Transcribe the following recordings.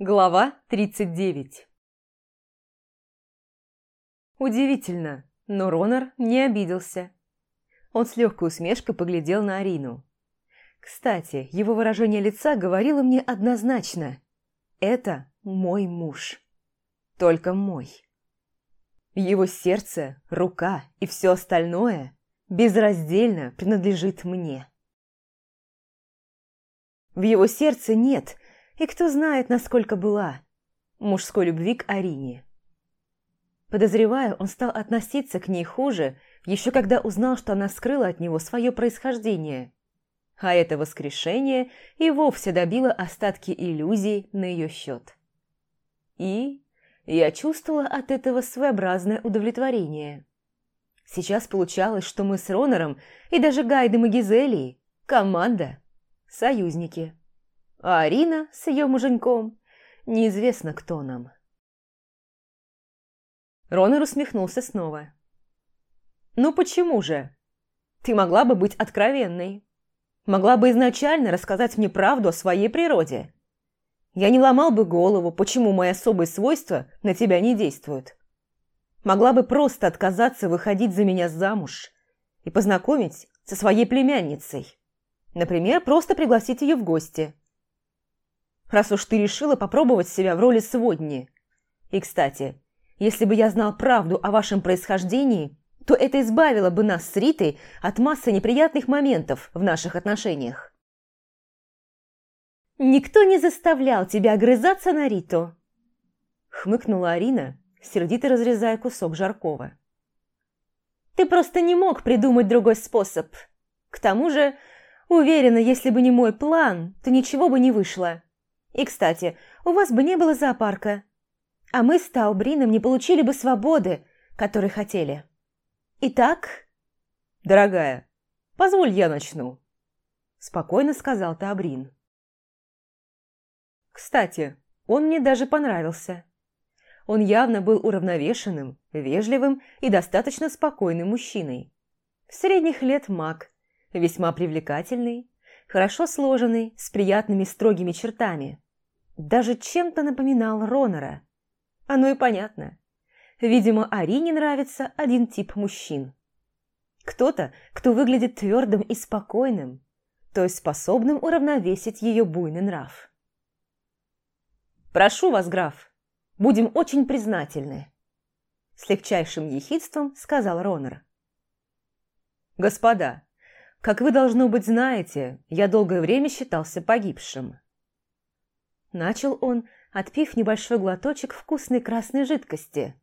Глава 39 Удивительно, но Ронар не обиделся. Он с легкой усмешкой поглядел на Арину. Кстати, его выражение лица говорило мне однозначно. Это мой муж. Только мой. Его сердце, рука и все остальное безраздельно принадлежит мне. В его сердце нет – и кто знает, насколько была. Мужской любви к Арине. Подозреваю, он стал относиться к ней хуже, еще когда узнал, что она скрыла от него свое происхождение. А это воскрешение и вовсе добило остатки иллюзий на ее счет. И я чувствовала от этого своеобразное удовлетворение. Сейчас получалось, что мы с Ронором и даже Гайдом и Гизелией – команда, союзники а Арина с ее муженьком неизвестно кто нам. Ронер усмехнулся снова. «Ну почему же? Ты могла бы быть откровенной. Могла бы изначально рассказать мне правду о своей природе. Я не ломал бы голову, почему мои особые свойства на тебя не действуют. Могла бы просто отказаться выходить за меня замуж и познакомить со своей племянницей. Например, просто пригласить ее в гости» раз уж ты решила попробовать себя в роли сводни, И, кстати, если бы я знал правду о вашем происхождении, то это избавило бы нас с Ритой от массы неприятных моментов в наших отношениях. «Никто не заставлял тебя огрызаться на Риту!» Хмыкнула Арина, сердито разрезая кусок жаркого. «Ты просто не мог придумать другой способ. К тому же, уверена, если бы не мой план, то ничего бы не вышло. И, кстати, у вас бы не было зоопарка. А мы с Таубрином не получили бы свободы, которые хотели. Итак... Дорогая, позволь я начну. Спокойно сказал Таубрин. Кстати, он мне даже понравился. Он явно был уравновешенным, вежливым и достаточно спокойным мужчиной. Средних лет маг, весьма привлекательный, хорошо сложенный, с приятными строгими чертами даже чем-то напоминал Ронора. Оно и понятно. Видимо, Арине нравится один тип мужчин. Кто-то, кто выглядит твердым и спокойным, то есть способным уравновесить ее буйный нрав. «Прошу вас, граф, будем очень признательны», – с легчайшим ехидством сказал Ронер. «Господа, как вы, должно быть, знаете, я долгое время считался погибшим». Начал он, отпив небольшой глоточек вкусной красной жидкости.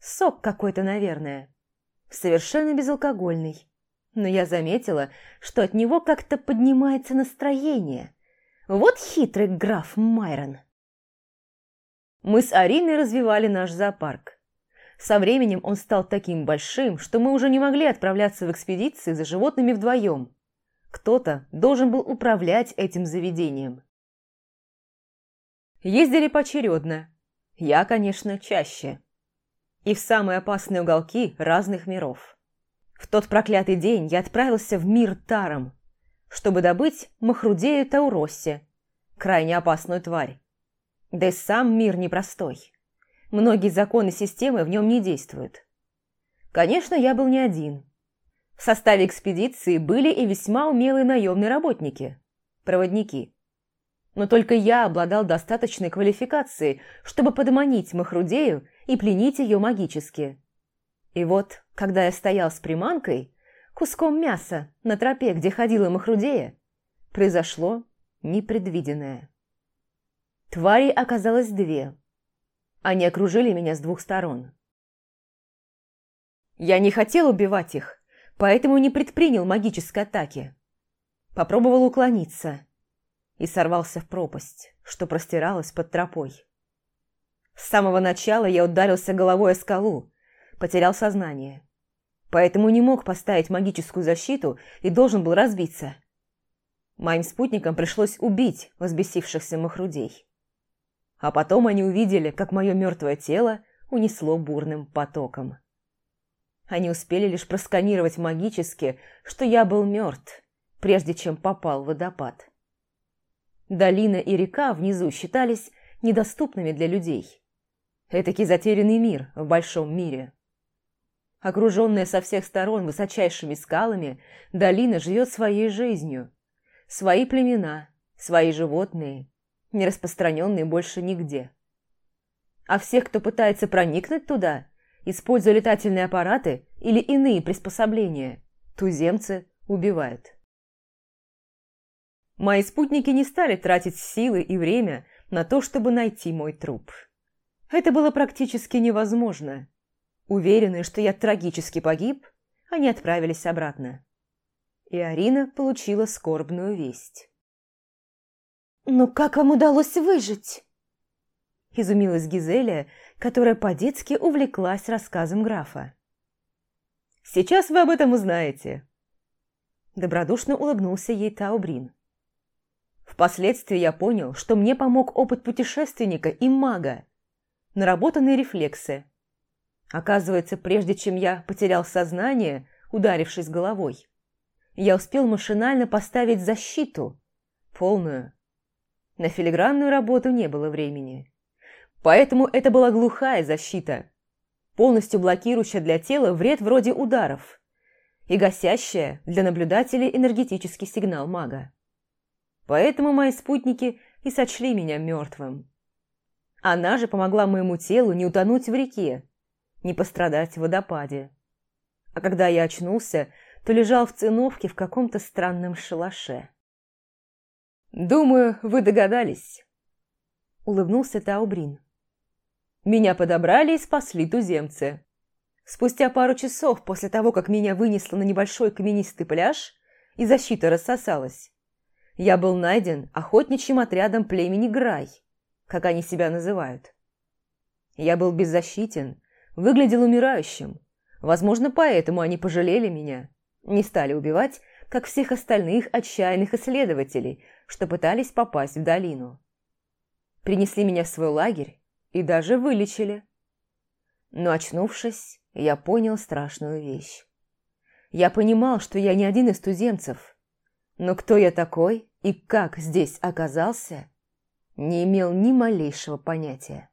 Сок какой-то, наверное. Совершенно безалкогольный. Но я заметила, что от него как-то поднимается настроение. Вот хитрый граф Майрон. Мы с Ариной развивали наш зоопарк. Со временем он стал таким большим, что мы уже не могли отправляться в экспедиции за животными вдвоем. Кто-то должен был управлять этим заведением. Ездили поочередно. Я, конечно, чаще. И в самые опасные уголки разных миров. В тот проклятый день я отправился в мир Таром, чтобы добыть Махрудею Тауросе, крайне опасную тварь. Да и сам мир непростой. Многие законы системы в нем не действуют. Конечно, я был не один. В составе экспедиции были и весьма умелые наемные работники, проводники – но только я обладал достаточной квалификацией, чтобы подманить Махрудею и пленить ее магически. И вот, когда я стоял с приманкой, куском мяса на тропе, где ходила Махрудея, произошло непредвиденное. Тварей оказалось две. Они окружили меня с двух сторон. Я не хотел убивать их, поэтому не предпринял магической атаки. Попробовал уклониться, и сорвался в пропасть, что простиралась под тропой. С самого начала я ударился головой о скалу, потерял сознание. Поэтому не мог поставить магическую защиту и должен был разбиться. Моим спутникам пришлось убить возбесившихся махрудей. А потом они увидели, как мое мертвое тело унесло бурным потоком. Они успели лишь просканировать магически, что я был мертв, прежде чем попал в водопад. Долина и река внизу считались недоступными для людей. Этакий затерянный мир в большом мире. Окруженная со всех сторон высочайшими скалами, долина живет своей жизнью. Свои племена, свои животные, не распространенные больше нигде. А всех, кто пытается проникнуть туда, используя летательные аппараты или иные приспособления, туземцы убивают. Мои спутники не стали тратить силы и время на то, чтобы найти мой труп. Это было практически невозможно. Уверенные, что я трагически погиб, они отправились обратно. И Арина получила скорбную весть. «Но как вам удалось выжить?» Изумилась Гизелия, которая по-детски увлеклась рассказом графа. «Сейчас вы об этом узнаете!» Добродушно улыбнулся ей Таубрин. Впоследствии я понял, что мне помог опыт путешественника и мага, наработанные рефлексы. Оказывается, прежде чем я потерял сознание, ударившись головой, я успел машинально поставить защиту, полную. На филигранную работу не было времени. Поэтому это была глухая защита, полностью блокирующая для тела вред вроде ударов и гасящая для наблюдателей энергетический сигнал мага. Поэтому мои спутники и сочли меня мертвым. Она же помогла моему телу не утонуть в реке, не пострадать в водопаде. А когда я очнулся, то лежал в циновке в каком-то странном шалаше. «Думаю, вы догадались», — улыбнулся Таубрин. «Меня подобрали и спасли туземцы. Спустя пару часов после того, как меня вынесло на небольшой каменистый пляж и защита рассосалась, я был найден охотничьим отрядом племени Грай, как они себя называют. Я был беззащитен, выглядел умирающим. Возможно, поэтому они пожалели меня, не стали убивать, как всех остальных отчаянных исследователей, что пытались попасть в долину. Принесли меня в свой лагерь и даже вылечили. Но очнувшись, я понял страшную вещь. Я понимал, что я не один из туземцев. Но кто я такой и как здесь оказался, не имел ни малейшего понятия.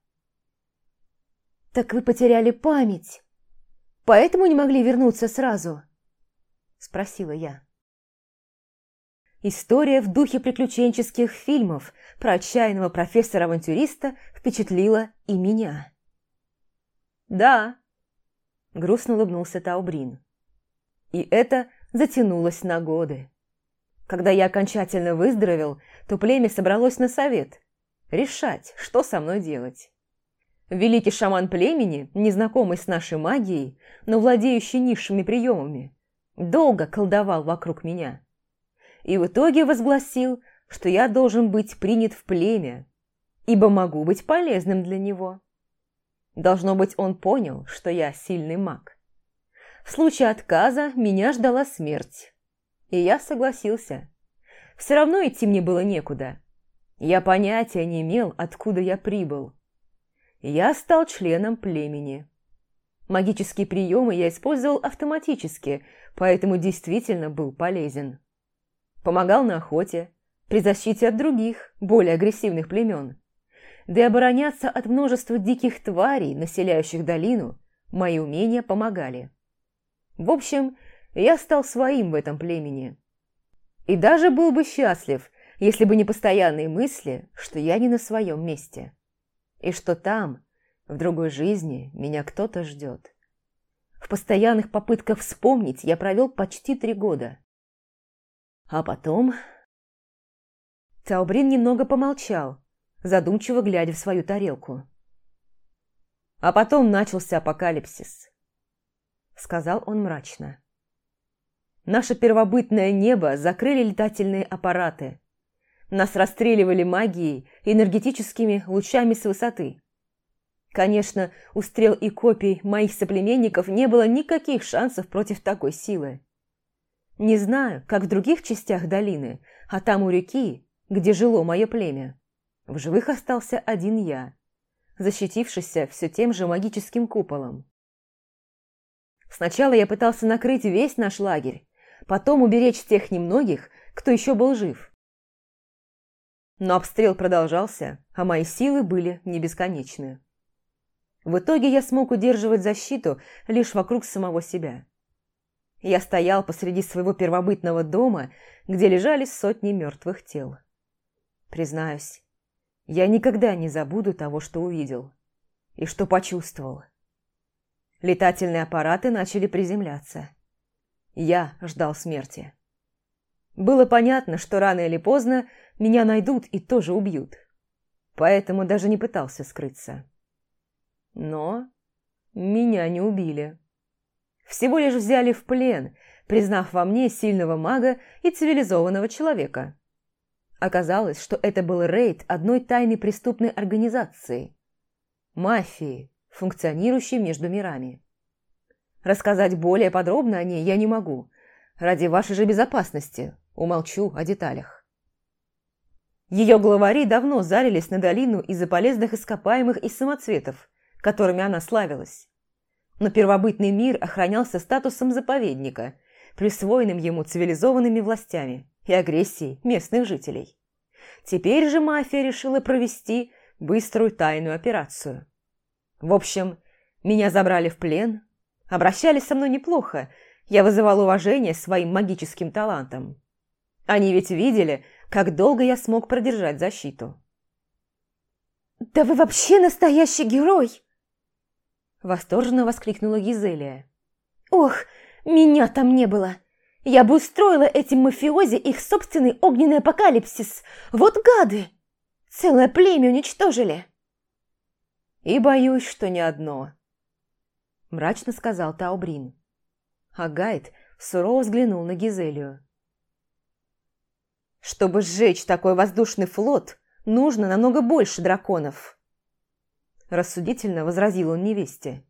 «Так вы потеряли память, поэтому не могли вернуться сразу?» – спросила я. История в духе приключенческих фильмов про отчаянного профессора-авантюриста впечатлила и меня. «Да», – грустно улыбнулся Таубрин. «И это затянулось на годы». Когда я окончательно выздоровел, то племя собралось на совет. Решать, что со мной делать. Великий шаман племени, незнакомый с нашей магией, но владеющий низшими приемами, долго колдовал вокруг меня. И в итоге возгласил, что я должен быть принят в племя, ибо могу быть полезным для него. Должно быть, он понял, что я сильный маг. В случае отказа меня ждала смерть и я согласился. Все равно идти мне было некуда. Я понятия не имел, откуда я прибыл. Я стал членом племени. Магические приемы я использовал автоматически, поэтому действительно был полезен. Помогал на охоте, при защите от других, более агрессивных племен. Да и обороняться от множества диких тварей, населяющих долину, мои умения помогали. В общем, я стал своим в этом племени. И даже был бы счастлив, если бы не постоянные мысли, что я не на своем месте. И что там, в другой жизни, меня кто-то ждет. В постоянных попытках вспомнить я провел почти три года. А потом... Таубрин немного помолчал, задумчиво глядя в свою тарелку. А потом начался апокалипсис. Сказал он мрачно. Наше первобытное небо закрыли летательные аппараты. Нас расстреливали магией энергетическими лучами с высоты. Конечно, у стрел и копий моих соплеменников не было никаких шансов против такой силы. Не знаю, как в других частях долины, а там у реки, где жило мое племя. В живых остался один я, защитившийся все тем же магическим куполом. Сначала я пытался накрыть весь наш лагерь, потом уберечь тех немногих, кто еще был жив. Но обстрел продолжался, а мои силы были не бесконечны. В итоге я смог удерживать защиту лишь вокруг самого себя. Я стоял посреди своего первобытного дома, где лежали сотни мертвых тел. Признаюсь, я никогда не забуду того, что увидел и что почувствовал. Летательные аппараты начали приземляться. Я ждал смерти. Было понятно, что рано или поздно меня найдут и тоже убьют. Поэтому даже не пытался скрыться. Но меня не убили. Всего лишь взяли в плен, признав во мне сильного мага и цивилизованного человека. Оказалось, что это был рейд одной тайной преступной организации. Мафии, функционирующей между мирами. Рассказать более подробно о ней я не могу. Ради вашей же безопасности. Умолчу о деталях. Ее главари давно зарились на долину из-за полезных ископаемых и самоцветов, которыми она славилась. Но первобытный мир охранялся статусом заповедника, присвоенным ему цивилизованными властями и агрессией местных жителей. Теперь же мафия решила провести быструю тайную операцию. В общем, меня забрали в плен, Обращались со мной неплохо. Я вызывал уважение своим магическим талантом. Они ведь видели, как долго я смог продержать защиту. «Да вы вообще настоящий герой!» Восторженно воскликнула Гизелия. «Ох, меня там не было! Я бы устроила этим мафиози их собственный огненный апокалипсис! Вот гады! Целое племя уничтожили!» «И боюсь, что не одно», мрачно сказал Таубрин. А Гайд сурово взглянул на Гизелию. «Чтобы сжечь такой воздушный флот, нужно намного больше драконов», рассудительно возразил он невесте.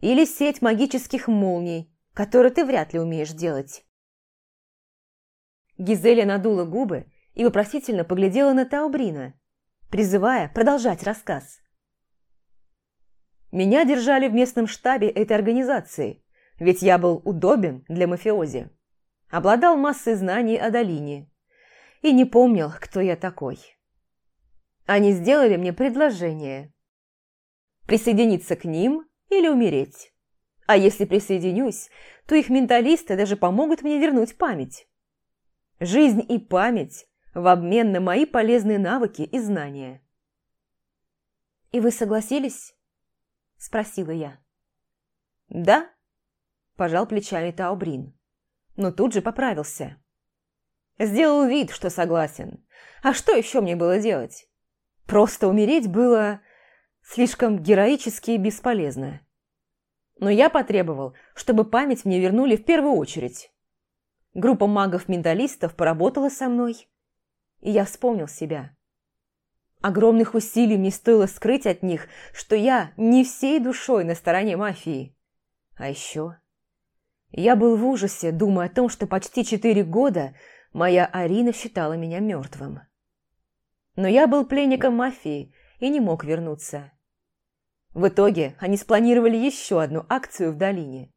«Или сеть магических молний, которую ты вряд ли умеешь делать». Гизелия надула губы и вопросительно поглядела на Таубрина, призывая продолжать рассказ. Меня держали в местном штабе этой организации, ведь я был удобен для мафиози. Обладал массой знаний о долине. И не помнил, кто я такой. Они сделали мне предложение. Присоединиться к ним или умереть. А если присоединюсь, то их менталисты даже помогут мне вернуть память. Жизнь и память в обмен на мои полезные навыки и знания. И вы согласились? – спросила я. «Да?» – пожал плечами Таубрин. Но тут же поправился. Сделал вид, что согласен. А что еще мне было делать? Просто умереть было слишком героически и бесполезно. Но я потребовал, чтобы память мне вернули в первую очередь. Группа магов-менталистов поработала со мной, и я вспомнил себя. Огромных усилий мне стоило скрыть от них, что я не всей душой на стороне мафии. А еще... Я был в ужасе, думая о том, что почти четыре года моя Арина считала меня мертвым. Но я был пленником мафии и не мог вернуться. В итоге они спланировали еще одну акцию в долине.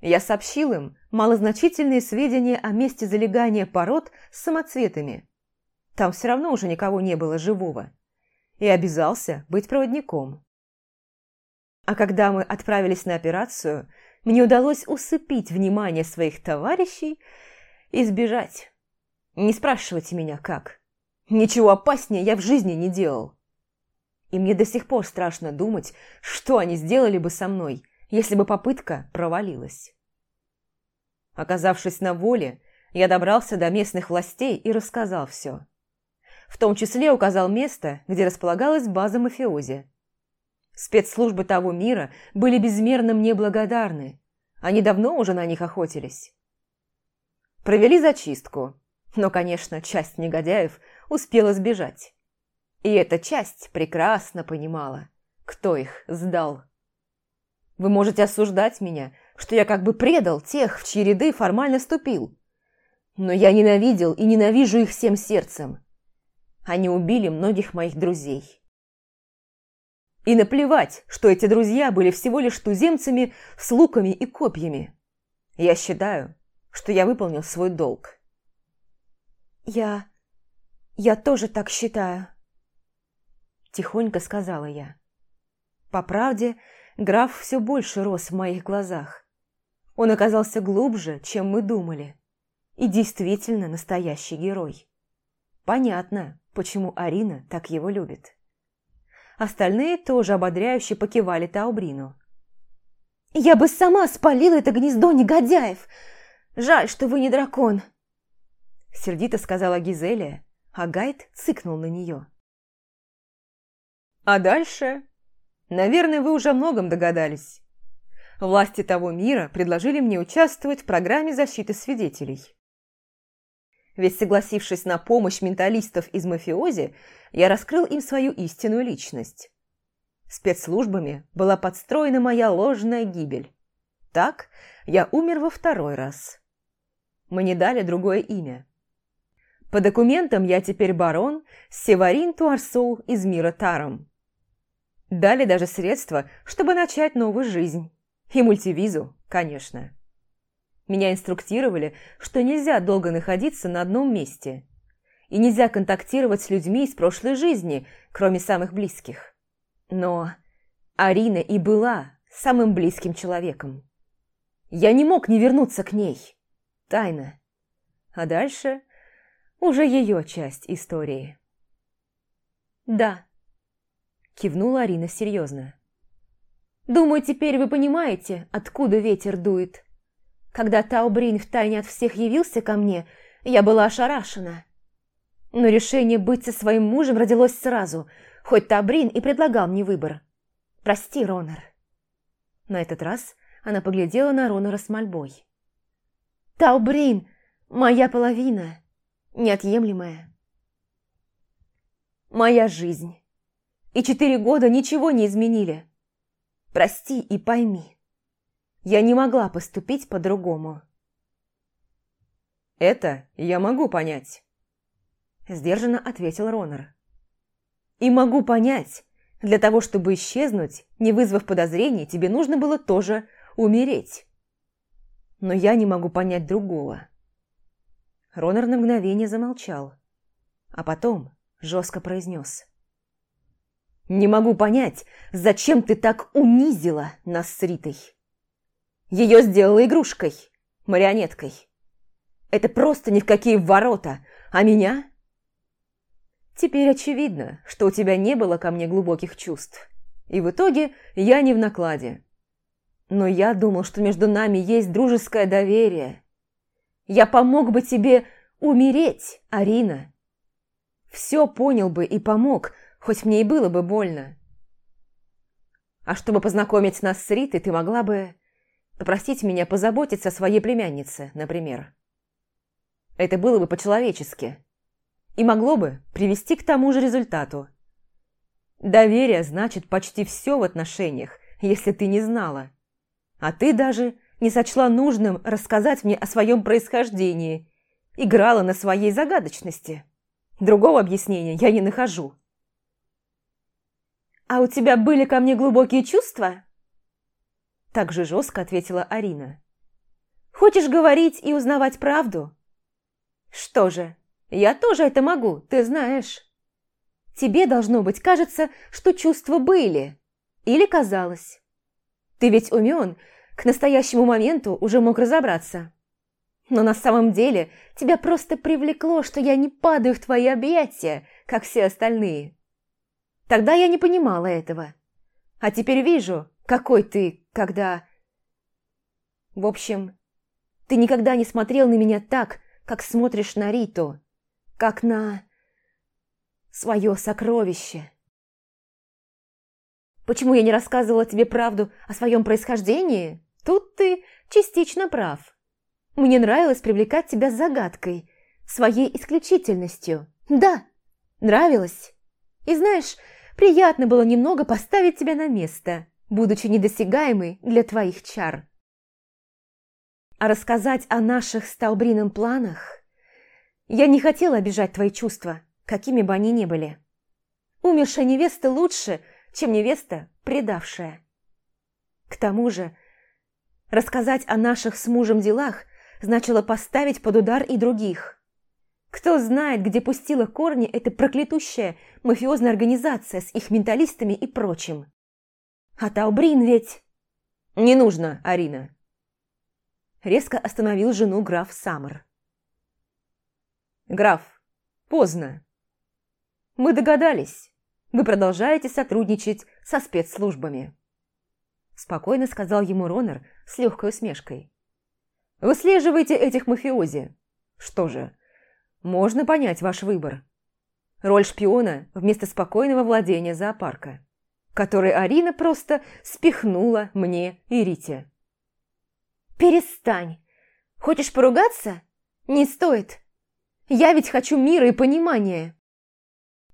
Я сообщил им малозначительные сведения о месте залегания пород с самоцветами – там все равно уже никого не было живого. И обязался быть проводником. А когда мы отправились на операцию, мне удалось усыпить внимание своих товарищей и сбежать. Не спрашивайте меня, как. Ничего опаснее я в жизни не делал. И мне до сих пор страшно думать, что они сделали бы со мной, если бы попытка провалилась. Оказавшись на воле, я добрался до местных властей и рассказал все в том числе указал место, где располагалась база мафиози. Спецслужбы того мира были безмерно мне благодарны. Они давно уже на них охотились. Провели зачистку, но, конечно, часть негодяев успела сбежать. И эта часть прекрасно понимала, кто их сдал. Вы можете осуждать меня, что я как бы предал тех, в чьи ряды формально вступил. Но я ненавидел и ненавижу их всем сердцем. Они убили многих моих друзей. И наплевать, что эти друзья были всего лишь туземцами с луками и копьями. Я считаю, что я выполнил свой долг. Я... я тоже так считаю. Тихонько сказала я. По правде, граф все больше рос в моих глазах. Он оказался глубже, чем мы думали. И действительно настоящий герой. Понятно, почему Арина так его любит. Остальные тоже ободряюще покивали Таубрину. «Я бы сама спалила это гнездо негодяев! Жаль, что вы не дракон!» Сердито сказала Гизелия, а Гайд цыкнул на нее. «А дальше? Наверное, вы уже многом догадались. Власти того мира предложили мне участвовать в программе защиты свидетелей. Ведь согласившись на помощь менталистов из мафиози, я раскрыл им свою истинную личность. Спецслужбами была подстроена моя ложная гибель. Так я умер во второй раз. Мне дали другое имя. По документам я теперь барон Севарин Туарсул из мира Таром. Дали даже средства, чтобы начать новую жизнь. И мультивизу, конечно. Меня инструктировали, что нельзя долго находиться на одном месте. И нельзя контактировать с людьми из прошлой жизни, кроме самых близких. Но Арина и была самым близким человеком. Я не мог не вернуться к ней. Тайна. А дальше уже ее часть истории. «Да», – кивнула Арина серьезно. «Думаю, теперь вы понимаете, откуда ветер дует» когда Таубрин втайне от всех явился ко мне, я была ошарашена. Но решение быть со своим мужем родилось сразу, хоть Таубрин и предлагал мне выбор. «Прости, Ронар». На этот раз она поглядела на Ронара с мольбой. «Таубрин, моя половина, неотъемлемая». «Моя жизнь. И четыре года ничего не изменили. Прости и пойми». Я не могла поступить по-другому. «Это я могу понять», – сдержанно ответил Ронар. «И могу понять. Для того, чтобы исчезнуть, не вызвав подозрений, тебе нужно было тоже умереть. Но я не могу понять другого». Ронар на мгновение замолчал, а потом жестко произнес. «Не могу понять, зачем ты так унизила нас с Ритой?» Ее сделала игрушкой, марионеткой. Это просто ни в какие ворота, а меня... Теперь очевидно, что у тебя не было ко мне глубоких чувств. И в итоге я не в накладе. Но я думал, что между нами есть дружеское доверие. Я помог бы тебе умереть, Арина. Все понял бы и помог, хоть мне и было бы больно. А чтобы познакомить нас с Ритой, ты могла бы... Просить меня позаботиться о своей племяннице, например. Это было бы по-человечески. И могло бы привести к тому же результату. Доверие значит почти все в отношениях, если ты не знала. А ты даже не сочла нужным рассказать мне о своем происхождении. Играла на своей загадочности. Другого объяснения я не нахожу. «А у тебя были ко мне глубокие чувства?» Так же жестко ответила Арина. «Хочешь говорить и узнавать правду?» «Что же, я тоже это могу, ты знаешь». «Тебе, должно быть, кажется, что чувства были. Или казалось. Ты ведь умен, к настоящему моменту уже мог разобраться. Но на самом деле тебя просто привлекло, что я не падаю в твои объятия, как все остальные. Тогда я не понимала этого. А теперь вижу, какой ты, когда... В общем, ты никогда не смотрел на меня так, как смотришь на Риту, как на... свое сокровище. Почему я не рассказывала тебе правду о своем происхождении? Тут ты частично прав. Мне нравилось привлекать тебя загадкой, своей исключительностью. Да, нравилось. И знаешь, приятно было немного поставить тебя на место будучи недосягаемой для твоих чар. А рассказать о наших с Таубрином планах? Я не хотела обижать твои чувства, какими бы они ни были. Умершая невеста лучше, чем невеста, предавшая. К тому же, рассказать о наших с мужем делах значило поставить под удар и других. Кто знает, где пустила корни эта проклятущая мафиозная организация с их менталистами и прочим. Отау Брин ведь...» «Не нужно, Арина!» Резко остановил жену граф Саммер. «Граф, поздно. Мы догадались. Вы продолжаете сотрудничать со спецслужбами». Спокойно сказал ему Ронер с легкой усмешкой. «Выслеживайте этих мафиози. Что же, можно понять ваш выбор. Роль шпиона вместо спокойного владения зоопарка» который Арина просто спихнула мне Ирите. «Перестань! Хочешь поругаться? Не стоит! Я ведь хочу мира и понимания!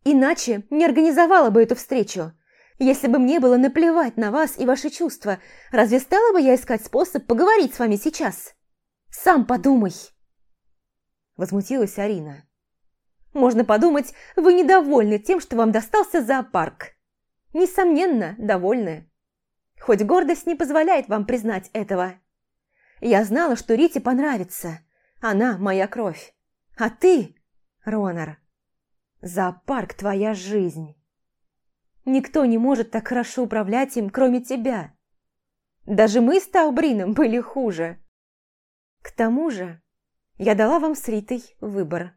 Иначе не организовала бы эту встречу. Если бы мне было наплевать на вас и ваши чувства, разве стала бы я искать способ поговорить с вами сейчас? Сам подумай!» Возмутилась Арина. «Можно подумать, вы недовольны тем, что вам достался зоопарк» несомненно, довольны. Хоть гордость не позволяет вам признать этого. Я знала, что Рите понравится. Она моя кровь. А ты, Ронар, зоопарк твоя жизнь. Никто не может так хорошо управлять им, кроме тебя. Даже мы с Таубрином были хуже. К тому же я дала вам с Ритой выбор.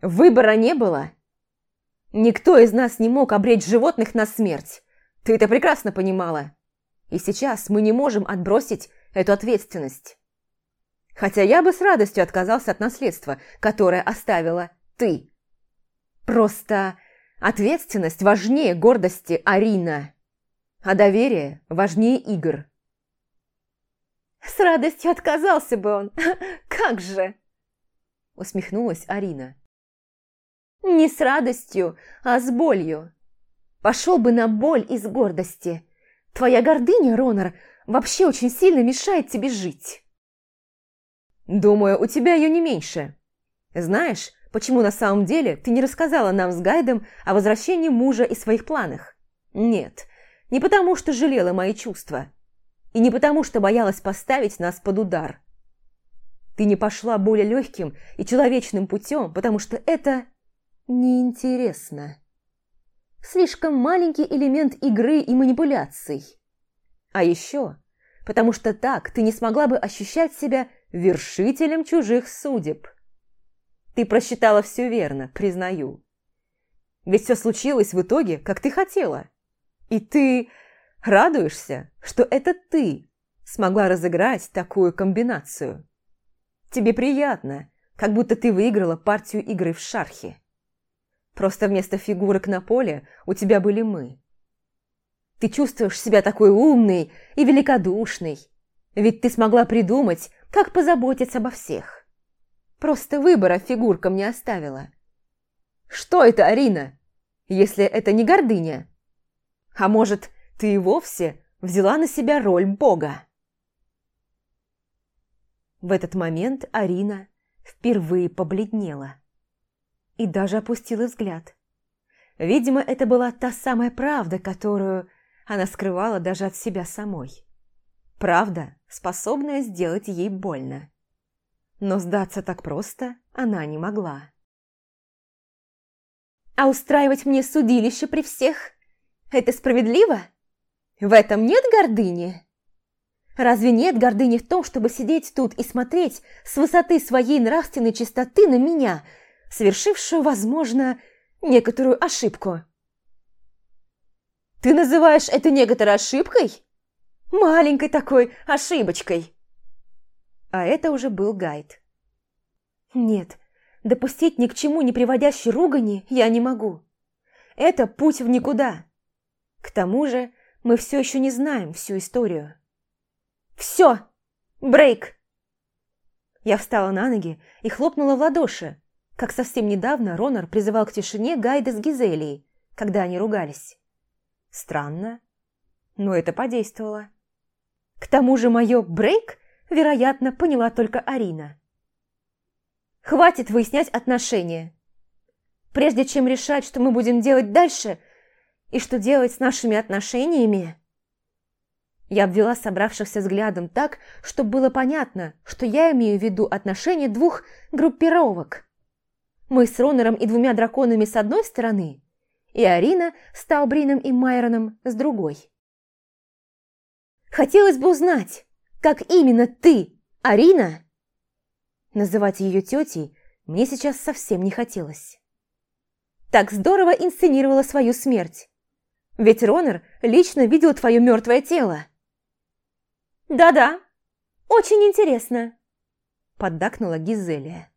Выбора не было, Никто из нас не мог обречь животных на смерть. Ты это прекрасно понимала. И сейчас мы не можем отбросить эту ответственность. Хотя я бы с радостью отказался от наследства, которое оставила ты. Просто ответственность важнее гордости Арина, а доверие важнее игр. С радостью отказался бы он. Как же? Усмехнулась Арина. Не с радостью, а с болью. Пошел бы на боль из гордости. Твоя гордыня, Ронар, вообще очень сильно мешает тебе жить. Думаю, у тебя ее не меньше. Знаешь, почему на самом деле ты не рассказала нам с Гайдом о возвращении мужа и своих планах? Нет, не потому что жалела мои чувства. И не потому что боялась поставить нас под удар. Ты не пошла более легким и человечным путем, потому что это неинтересно. Слишком маленький элемент игры и манипуляций. А еще, потому что так ты не смогла бы ощущать себя вершителем чужих судеб. Ты просчитала все верно, признаю. Ведь все случилось в итоге, как ты хотела. И ты радуешься, что это ты смогла разыграть такую комбинацию. Тебе приятно, как будто ты выиграла партию игры в шархе. Просто вместо фигурок на поле у тебя были мы. Ты чувствуешь себя такой умной и великодушной, ведь ты смогла придумать, как позаботиться обо всех. Просто выбора фигуркам не оставила. Что это, Арина, если это не гордыня? А может, ты и вовсе взяла на себя роль Бога? В этот момент Арина впервые побледнела и даже опустила взгляд. Видимо, это была та самая правда, которую она скрывала даже от себя самой. Правда, способная сделать ей больно. Но сдаться так просто она не могла. «А устраивать мне судилище при всех? Это справедливо? В этом нет гордыни?» Разве нет гордыни в том, чтобы сидеть тут и смотреть с высоты своей нравственной чистоты на меня, совершившую, возможно, некоторую ошибку. «Ты называешь это некоторой ошибкой?» «Маленькой такой ошибочкой!» А это уже был гайд. «Нет, допустить ни к чему не приводящей ругани я не могу. Это путь в никуда. К тому же мы все еще не знаем всю историю». «Все! Брейк!» Я встала на ноги и хлопнула в ладоши, как совсем недавно Ронор призывал к тишине Гайда с Гизелией, когда они ругались. Странно, но это подействовало. К тому же мое «брейк», вероятно, поняла только Арина. «Хватит выяснять отношения. Прежде чем решать, что мы будем делать дальше и что делать с нашими отношениями...» Я обвела собравшихся взглядом так, чтобы было понятно, что я имею в виду отношения двух группировок – мы с Ронором и двумя драконами с одной стороны, и Арина с Таубрином и Майроном с другой. Хотелось бы узнать, как именно ты, Арина? Называть ее тетей мне сейчас совсем не хотелось. Так здорово инсценировала свою смерть. Ведь Ронер лично видел твое мертвое тело. «Да-да, очень интересно», – поддакнула Гизелия.